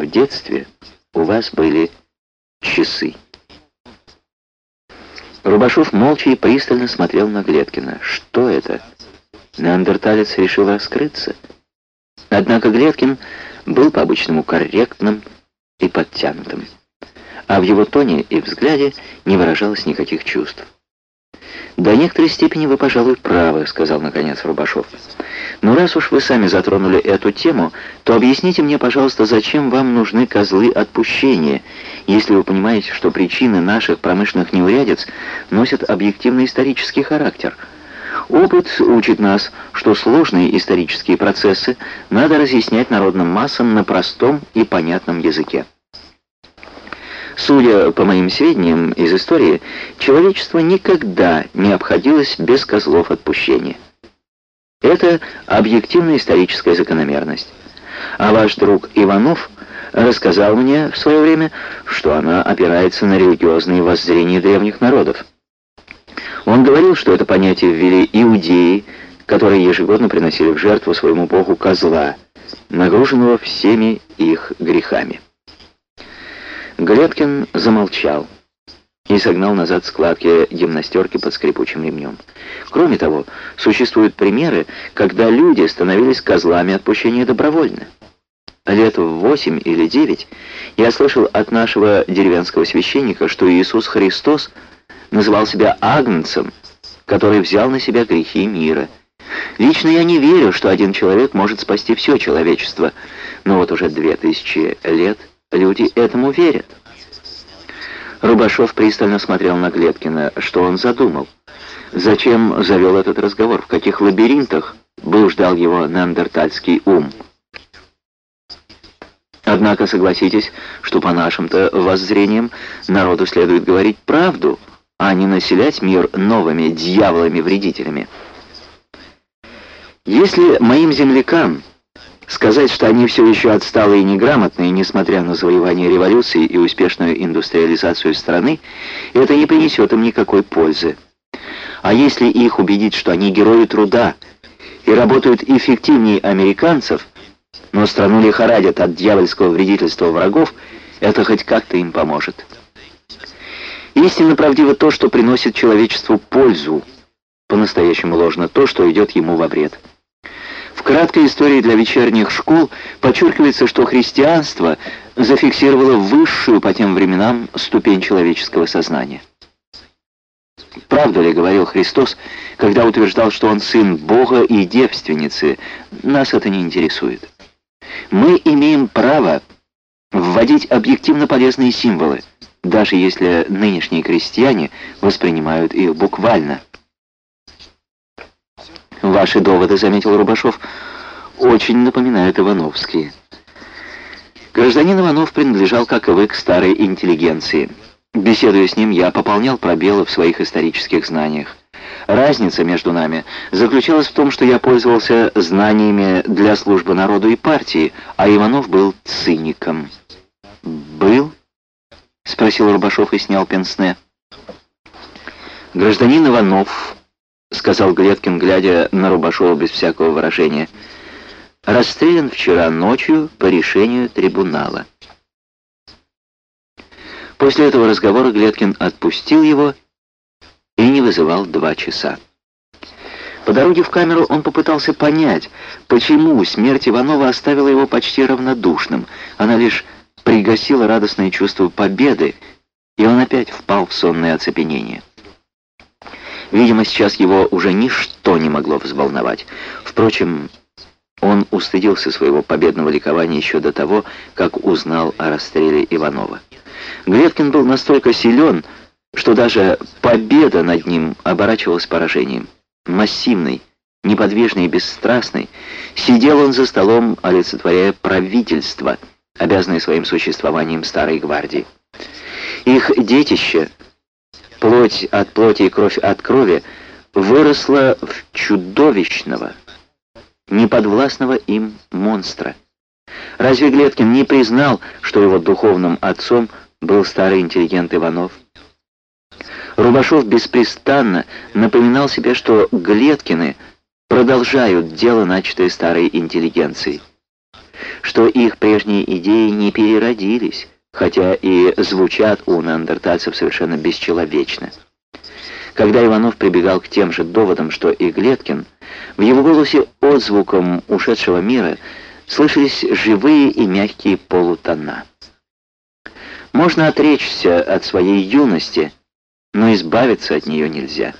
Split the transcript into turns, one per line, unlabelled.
в детстве у вас были часы. Рубашов молча и пристально смотрел на Глеткина. Что это? Неандерталец решил раскрыться. Однако Глеткин был по-обычному корректным и подтянутым, а в его тоне и взгляде не выражалось никаких чувств. «До некоторой степени вы, пожалуй, правы», — сказал наконец Рубашов. «Но раз уж вы сами затронули эту тему, то объясните мне, пожалуйста, зачем вам нужны козлы отпущения, если вы понимаете, что причины наших промышленных неурядиц носят объективный исторический характер». Опыт учит нас, что сложные исторические процессы надо разъяснять народным массам на простом и понятном языке. Судя по моим сведениям из истории, человечество никогда не обходилось без козлов отпущения. Это объективная историческая закономерность. А ваш друг Иванов рассказал мне в свое время, что она опирается на религиозные воззрения древних народов. Он говорил, что это понятие ввели иудеи, которые ежегодно приносили в жертву своему богу козла, нагруженного всеми их грехами. Глеткин замолчал и согнал назад складки гимнастерки под скрипучим ремнем. Кроме того, существуют примеры, когда люди становились козлами отпущения добровольно. Лет в восемь или девять я слышал от нашего деревенского священника, что Иисус Христос называл себя Агнцем, который взял на себя грехи мира. Лично я не верю, что один человек может спасти все человечество, но вот уже две тысячи лет Люди этому верят. Рубашов пристально смотрел на Глебкина. Что он задумал? Зачем завел этот разговор? В каких лабиринтах блуждал его неандертальский ум? Однако согласитесь, что по нашим-то воззрениям народу следует говорить правду, а не населять мир новыми дьяволами-вредителями. Если моим землякам Сказать, что они все еще отсталые и неграмотные, несмотря на завоевание революции и успешную индустриализацию страны, это не принесет им никакой пользы. А если их убедить, что они герои труда и работают эффективнее американцев, но страну лихорадят от дьявольского вредительства врагов, это хоть как-то им поможет. Истинно правдиво то, что приносит человечеству пользу, по-настоящему ложно то, что идет ему во вред. В краткой истории для вечерних школ подчеркивается, что христианство зафиксировало высшую по тем временам ступень человеческого сознания. Правда ли говорил Христос, когда утверждал, что Он сын Бога и девственницы? Нас это не интересует. Мы имеем право вводить объективно полезные символы, даже если нынешние крестьяне воспринимают их буквально. «Ваши доводы», — заметил Рубашов, — «очень напоминают Ивановские». Гражданин Иванов принадлежал, как и вы, к старой интеллигенции. Беседуя с ним, я пополнял пробелы в своих исторических знаниях. Разница между нами заключалась в том, что я пользовался знаниями для службы народу и партии, а Иванов был циником. «Был?» — спросил Рубашов и снял пенсне. Гражданин Иванов — сказал Глеткин, глядя на Рубашова без всякого выражения. «Расстрелян вчера ночью по решению трибунала». После этого разговора Глеткин отпустил его и не вызывал два часа. По дороге в камеру он попытался понять, почему смерть Иванова оставила его почти равнодушным. Она лишь пригасила радостное чувство победы, и он опять впал в сонное оцепенение. Видимо, сейчас его уже ничто не могло взволновать. Впрочем, он устыдился своего победного ликования еще до того, как узнал о расстреле Иванова. Глеткин был настолько силен, что даже победа над ним оборачивалась поражением. Массивный, неподвижный и бесстрастный, сидел он за столом, олицетворяя правительство, обязанное своим существованием Старой Гвардии. Их детище — плоть от плоти и кровь от крови, выросла в чудовищного, неподвластного им монстра. Разве Глеткин не признал, что его духовным отцом был старый интеллигент Иванов? Рубашов беспрестанно напоминал себе, что Глеткины продолжают дело, начатое старой интеллигенцией. что их прежние идеи не переродились, хотя и звучат у неандертальцев совершенно бесчеловечно. Когда Иванов прибегал к тем же доводам, что и Глеткин, в его голосе отзвуком ушедшего мира слышались живые и мягкие полутона. Можно отречься от своей юности, но избавиться от нее нельзя.